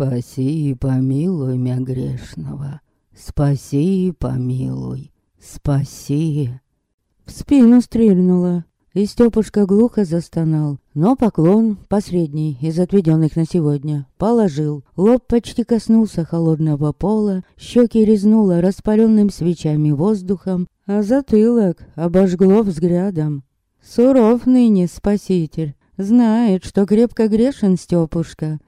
Спаси и помилуй меня грешного. Спаси и помилуй. Спаси. В спину стрельнула. И Стёпушка глухо застонал. Но поклон, последний из отведенных на сегодня, положил. Лоб почти коснулся холодного пола, щеки резнуло распаленным свечами воздухом, а затылок обожгло взглядом. Суров ныне спаситель, знает, что крепко грешен Стёпушка.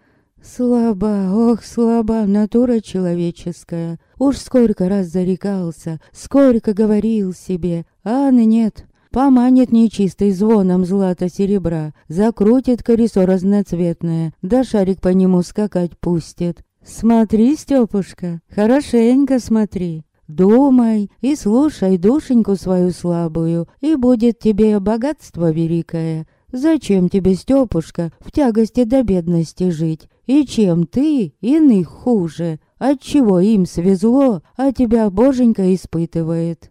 Слаба, ох, слаба натура человеческая. Уж сколько раз зарекался, сколько говорил себе, а нет, Поманит нечистый звоном злата-серебра, закрутит колесо разноцветное, да шарик по нему скакать пустит. Смотри, Стёпушка, хорошенько смотри. Думай и слушай душеньку свою слабую, и будет тебе богатство великое. Зачем тебе, Стёпушка, в тягости до бедности жить? И чем ты иных хуже? Отчего им свезло, а тебя боженька испытывает?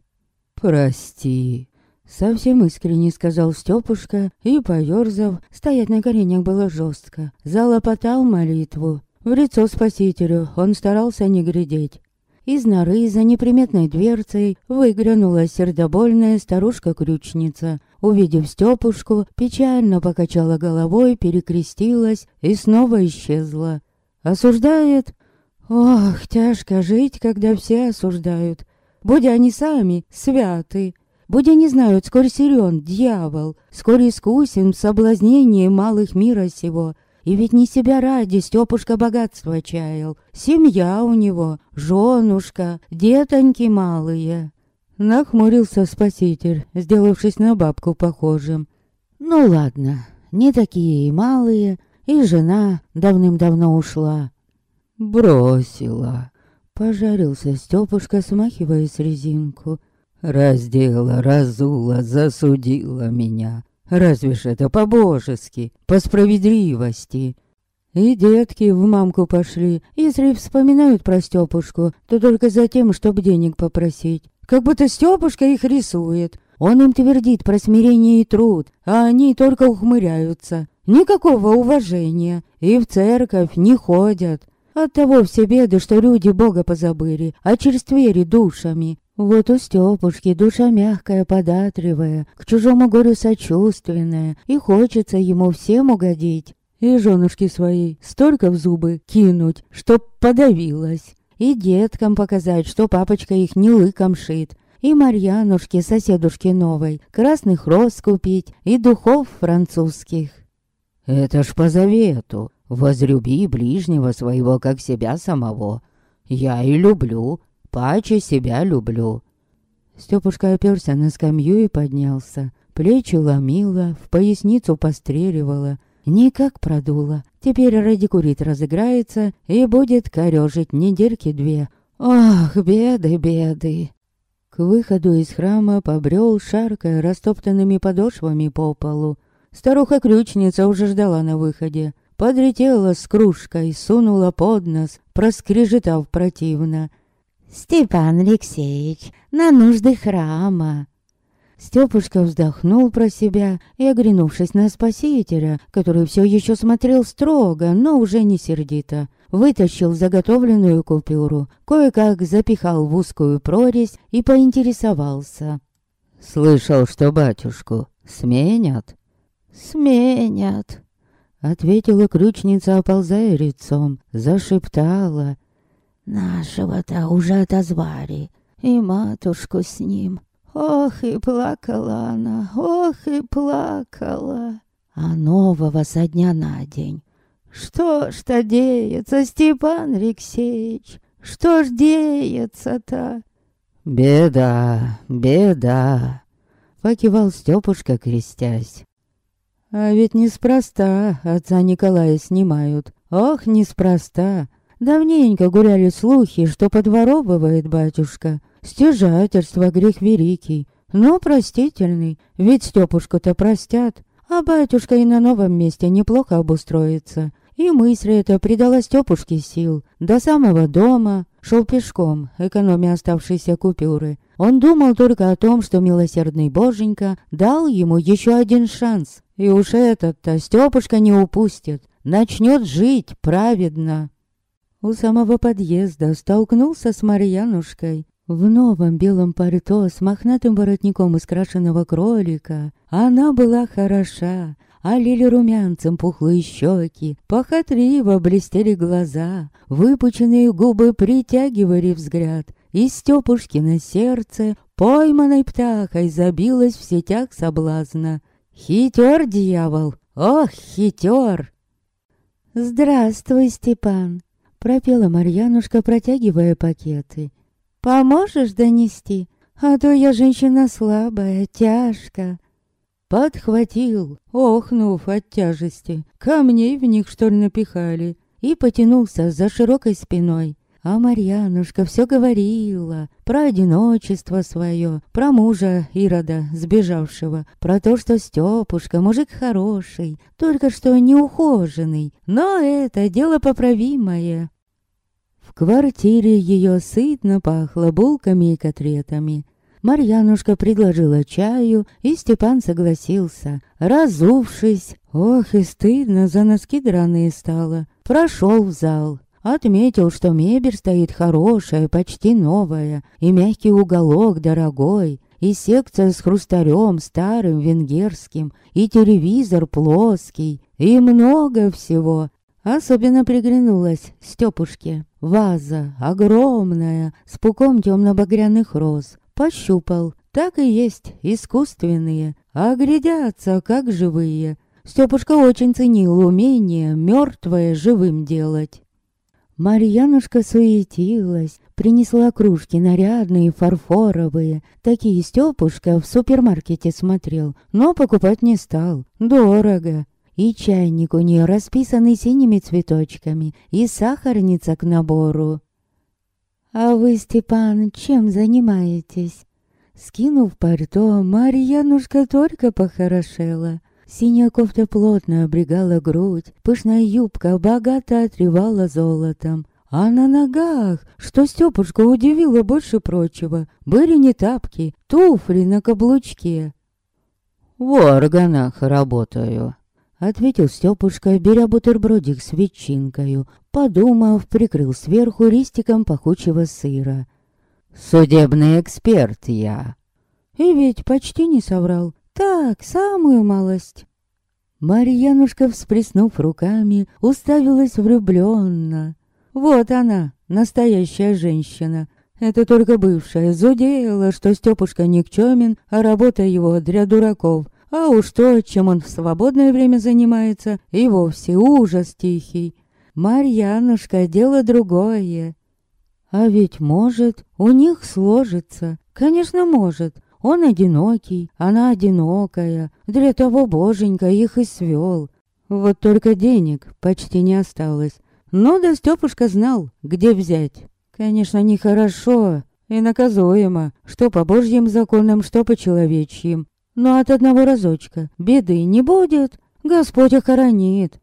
Прости, Совсем искренне сказал Стёпушка и, поёрзав, стоять на коленях было жестко, залопотал молитву. В лицо спасителю он старался не глядеть. Из норы за неприметной дверцей выглянула сердобольная старушка-крючница. Увидев Стёпушку, печально покачала головой, перекрестилась и снова исчезла. «Осуждает? Ох, тяжко жить, когда все осуждают. Будь они сами святы, Будь они знают, сколь силен дьявол, сколь искусен в соблазнении малых мира сего. И ведь не себя ради Стёпушка богатства чаял. Семья у него, женушка, детоньки малые. Нахмурился спаситель, сделавшись на бабку похожим. Ну ладно, не такие и малые, и жена давным-давно ушла. Бросила. Пожарился Стёпушка, смахивая с резинку. Раздела, разула, засудила меня. Разве ж это по-божески, по справедливости? И детки в мамку пошли. Если вспоминают про Стёпушку, то только за тем, чтобы денег попросить. Как будто Стёпушка их рисует. Он им твердит про смирение и труд, а они только ухмыряются. Никакого уважения. И в церковь не ходят. Оттого все беды, что люди Бога позабыли, а очерствели душами. Вот у Стёпушки душа мягкая, податливая, к чужому горю сочувственная, и хочется ему всем угодить. И женушки своей столько в зубы кинуть, чтоб подавилась. И деткам показать, что папочка их не лыком шит. И Марьянушке, соседушке новой, красных роз купить и духов французских. Это ж по завету. Возлюби ближнего своего, как себя самого. Я и люблю, паче себя люблю». Стёпушка оперся на скамью и поднялся. Плечи ломило, в поясницу постреливало. Никак продуло. Теперь радикурит разыграется и будет корёжить недельки две. Ох, беды, беды. К выходу из храма побрел, шаркая растоптанными подошвами по полу. Старуха-ключница уже ждала на выходе. Подлетела с кружкой, сунула под нос, проскрежетав противно. «Степан Алексеевич, на нужды храма!» Степушка вздохнул про себя и, оглянувшись на спасителя, который все еще смотрел строго, но уже не сердито, вытащил заготовленную купюру, кое-как запихал в узкую прорезь и поинтересовался. «Слышал, что батюшку сменят?» «Сменят», — ответила ключница, оползая лицом, зашептала. Нашего-то уже отозвали, и матушку с ним. Ох, и плакала она, ох, и плакала. А нового со дня на день. Что ж-то деется, Степан Алексеевич? Что ж деется-то? Беда, беда, покивал Степушка, крестясь. А ведь неспроста отца Николая снимают. Ох, неспроста. Давненько гуляли слухи, что подворовывает батюшка. Стяжательство грех великий, но простительный, ведь Стёпушку-то простят, а батюшка и на новом месте неплохо обустроится. И мысль эта придала Стёпушке сил. До самого дома шел пешком, экономя оставшиеся купюры. Он думал только о том, что милосердный боженька дал ему еще один шанс. И уж этот-то Стёпушка не упустит. Начнет жить праведно. У самого подъезда столкнулся с Марьянушкой. В новом белом пальто с мохнатым воротником из крашеного кролика она была хороша, Алили румянцем пухлые щеки, похотливо блестели глаза, выпученные губы притягивали взгляд, и Стёпушкино сердце пойманной птахой забилось в сетях соблазна. Хитер дьявол, ох, хитер! «Здравствуй, Степан!» — пропела Марьянушка, протягивая пакеты. «Поможешь донести? А то я женщина слабая, тяжко. Подхватил, охнув от тяжести. Камней в них, что ли, напихали. И потянулся за широкой спиной. А Марьянушка все говорила про одиночество свое, про мужа Ирода, сбежавшего, про то, что Степушка мужик хороший, только что неухоженный, но это дело поправимое. В квартире ее сытно пахло булками и котлетами. Марьянушка предложила чаю, и Степан согласился. Разувшись, ох и стыдно, за носки драные стало. Прошел в зал. Отметил, что мебель стоит хорошая, почти новая, и мягкий уголок дорогой, и секция с хрустарем старым венгерским, и телевизор плоский, и много всего. Особенно приглянулась Стёпушке. Ваза огромная, с пуком темно-багряных роз, Пощупал. Так и есть, искусственные, а глядятся, как живые. Степушка очень ценил умение мертвое живым делать. Марьянушка суетилась, принесла кружки нарядные, фарфоровые. Такие Степушка в супермаркете смотрел, но покупать не стал. Дорого. И чайник у нее расписанный синими цветочками, и сахарница к набору. «А вы, Степан, чем занимаетесь?» Скинув пальто, Марьянушка только похорошела. Синяя кофта плотно облегала грудь, пышная юбка богато отревала золотом. А на ногах, что Стёпушка удивило больше прочего, были не тапки, туфли на каблучке. «В органах работаю», Ответил Стёпушка, беря бутербродик с ветчинкою. Подумав, прикрыл сверху ристиком пахучего сыра. «Судебный эксперт я». И ведь почти не соврал. Так, самую малость. Марьянушка, всплеснув руками, уставилась влюбленно. Вот она, настоящая женщина. Это только бывшая зудела, что Стёпушка никчёмен, а работа его для дураков. А уж то, чем он в свободное время занимается, и вовсе ужас тихий. Марьянушка, дело другое. А ведь может, у них сложится. Конечно, может. Он одинокий, она одинокая. Для того боженька их и свел. Вот только денег почти не осталось. Но да Стёпушка знал, где взять. Конечно, нехорошо и наказуемо, что по божьим законам, что по человечьим. Но от одного разочка. Беды не будет, Господь охранит.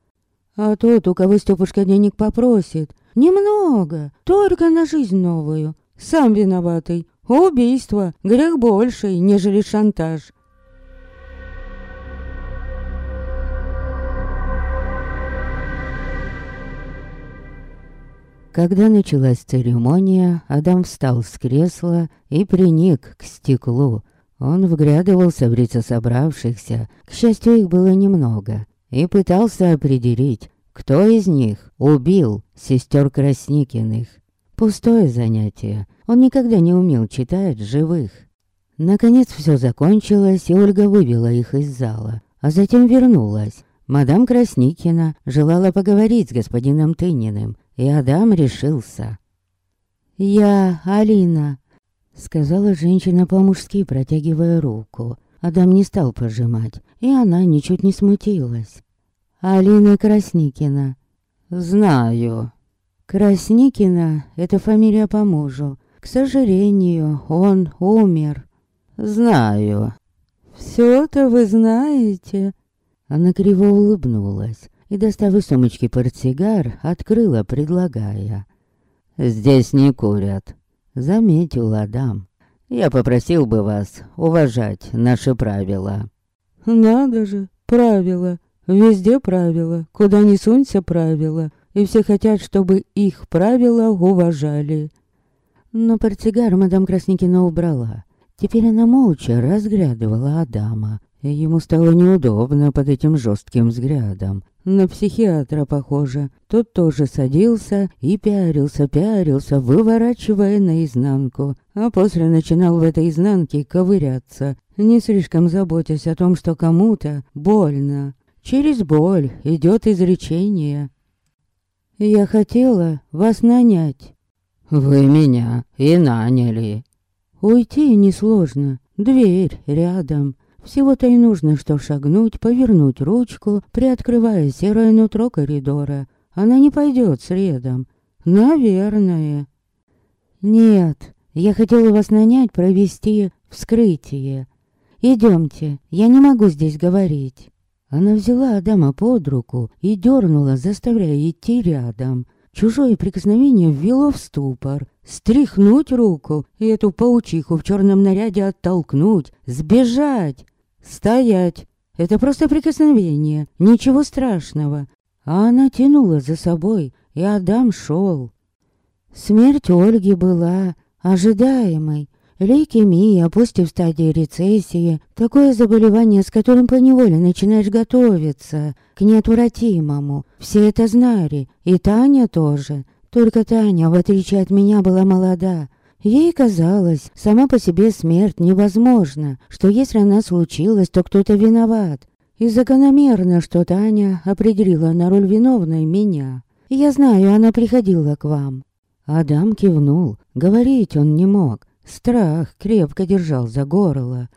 А тот, у кого Стёпушка денег попросит, немного, только на жизнь новую, сам виноватый. Убийство, грех больший, нежели шантаж. Когда началась церемония, Адам встал с кресла и приник к стеклу, он вглядывался в лица собравшихся, к счастью, их было немного, и пытался определить, кто из них убил сестер Красникиных. Пустое занятие, он никогда не умел читать живых. Наконец все закончилось, и Ольга вывела их из зала, а затем вернулась. Мадам Красникина желала поговорить с господином Тыниным, и Адам решился. «Я Алина», Сказала женщина по-мужски, протягивая руку. Адам не стал пожимать, и она ничуть не смутилась. «Алина Красникина». «Знаю». «Красникина — это фамилия по мужу. К сожалению, он умер». «Знаю». «Всё-то вы знаете». Она криво улыбнулась и, достав из сумочки портсигар, открыла, предлагая. «Здесь не курят» заметил Адам. «Я попросил бы вас уважать наши правила». «Надо же, правила. Везде правила. Куда ни сунься правила. и все хотят, чтобы их правила уважали. Но портсигар мадам Красникина убрала. Теперь она молча разглядывала Адама, ему стало неудобно под этим жестким взглядом. На психиатра похоже. Тот тоже садился и пярился, пярился, выворачивая наизнанку. А после начинал в этой изнанке ковыряться, не слишком заботясь о том, что кому-то больно. Через боль идет изречение. «Я хотела вас нанять». «Вы меня и наняли». «Уйти несложно. Дверь рядом. Всего-то и нужно, что шагнуть, повернуть ручку, приоткрывая серое нутро коридора. Она не пойдет следом. Наверное. Нет, я хотела вас нанять провести вскрытие. Идемте, я не могу здесь говорить. Она взяла Адама под руку и дернула, заставляя идти рядом. Чужое прикосновение ввело в ступор. Стряхнуть руку и эту паучиху в черном наряде оттолкнуть, сбежать. «Стоять! Это просто прикосновение, ничего страшного!» А она тянула за собой, и Адам шел. Смерть Ольги была ожидаемой. Лейкемия, пусть и в стадии рецессии, такое заболевание, с которым поневоле начинаешь готовиться к неотвратимому. Все это знали, и Таня тоже. Только Таня, в отличие от меня, была молода, Ей казалось, сама по себе смерть невозможна, что если она случилась, то кто-то виноват. И закономерно, что Таня определила на роль виновной меня. Я знаю, она приходила к вам. Адам кивнул. Говорить он не мог. Страх крепко держал за горло.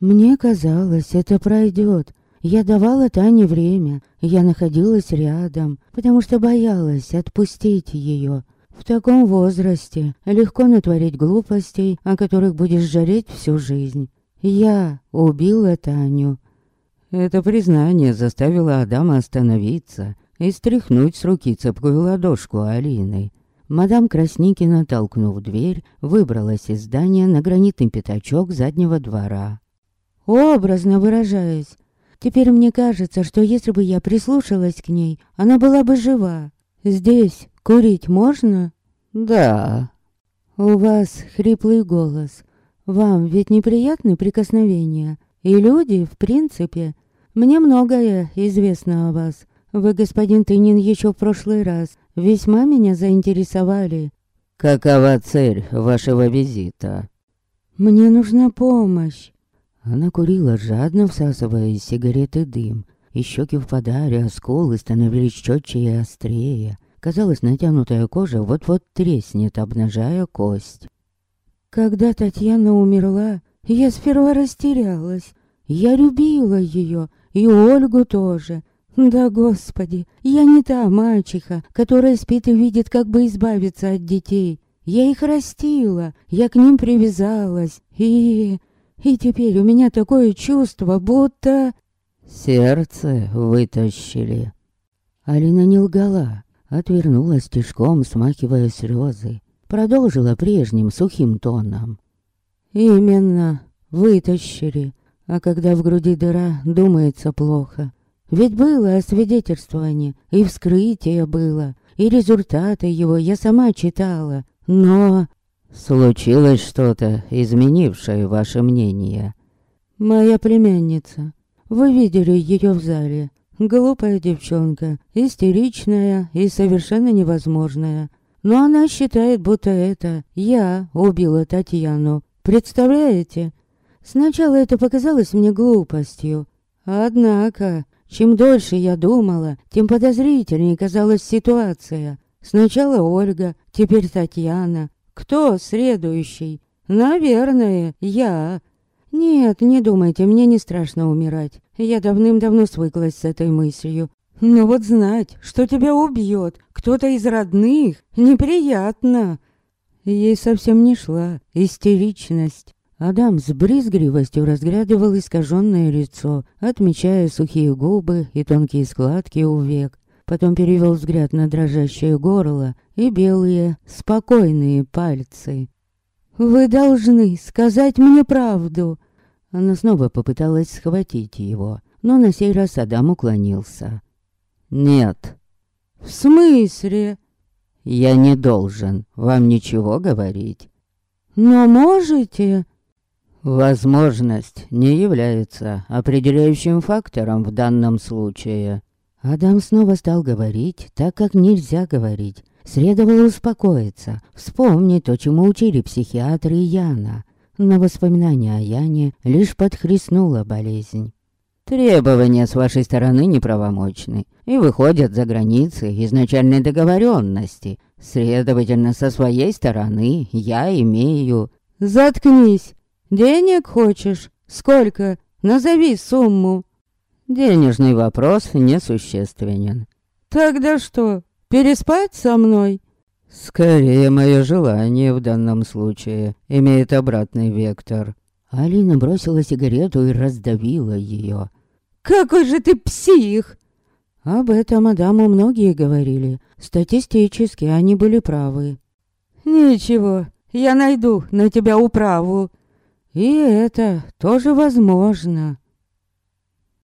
Мне казалось, это пройдет. Я давала Тане время. Я находилась рядом, потому что боялась отпустить ее. В таком возрасте легко натворить глупостей, о которых будешь жареть всю жизнь. Я убила Таню. Это признание заставило Адама остановиться и стряхнуть с руки цепкую ладошку Алины. Мадам Красникина, толкнув дверь, выбралась из здания на гранитный пятачок заднего двора. Образно выражаясь, теперь мне кажется, что если бы я прислушалась к ней, она была бы жива. Здесь курить можно? Да. У вас хриплый голос. Вам ведь неприятны прикосновения? И люди, в принципе. Мне многое известно о вас. Вы, господин Тынин, еще в прошлый раз весьма меня заинтересовали. Какова цель вашего визита? Мне нужна помощь. Она курила, жадно всасывая из сигареты дым. И щеки впадали, а скулы становились четче и острее. Казалось, натянутая кожа вот-вот треснет, обнажая кость. Когда Татьяна умерла, я сперва растерялась. Я любила ее, и Ольгу тоже. Да, господи, я не та мачеха, которая спит и видит, как бы избавиться от детей. Я их растила, я к ним привязалась, и... И теперь у меня такое чувство, будто... Сердце вытащили. Алина не лгала. Отвернулась тишком, смахивая слезы. Продолжила прежним сухим тоном. «Именно, вытащили. А когда в груди дыра, думается плохо. Ведь было освидетельствование, и вскрытие было, и результаты его я сама читала. Но...» «Случилось что-то, изменившее ваше мнение?» «Моя племянница. Вы видели ее в зале. Глупая девчонка, истеричная и совершенно невозможная. Но она считает, будто это я убила Татьяну. Представляете? Сначала это показалось мне глупостью. Однако, чем дольше я думала, тем подозрительнее казалась ситуация. Сначала Ольга, теперь Татьяна. Кто следующий? Наверное, я. Нет, не думайте, мне не страшно умирать. Я давным-давно свыклась с этой мыслью. Но вот знать, что тебя убьет кто-то из родных, неприятно. Ей совсем не шла истеричность. Адам с брезгливостью разглядывал искаженное лицо, отмечая сухие губы и тонкие складки у век. Потом перевел взгляд на дрожащее горло и белые, спокойные пальцы. «Вы должны сказать мне правду!» Она снова попыталась схватить его, но на сей раз Адам уклонился. «Нет». В смысле? Я не должен вам ничего говорить. Но можете? Возможность не является определяющим фактором в данном случае. Адам снова стал говорить так, как нельзя говорить. Следовало успокоиться, вспомнить то, чему учили психиатры Яна. Но воспоминание о Яне лишь подхлестнула болезнь. Требования с вашей стороны неправомочны и выходят за границы изначальной договоренности. Следовательно, со своей стороны я имею... «Заткнись! Денег хочешь? Сколько? Назови сумму!» Денежный вопрос несущественен. «Тогда что, переспать со мной?» Скорее, мое желание в данном случае имеет обратный вектор. Алина бросила сигарету и раздавила ее. «Какой же ты псих!» Об этом Адаму многие говорили. Статистически они были правы. «Ничего, я найду на тебя управу», и это тоже возможно.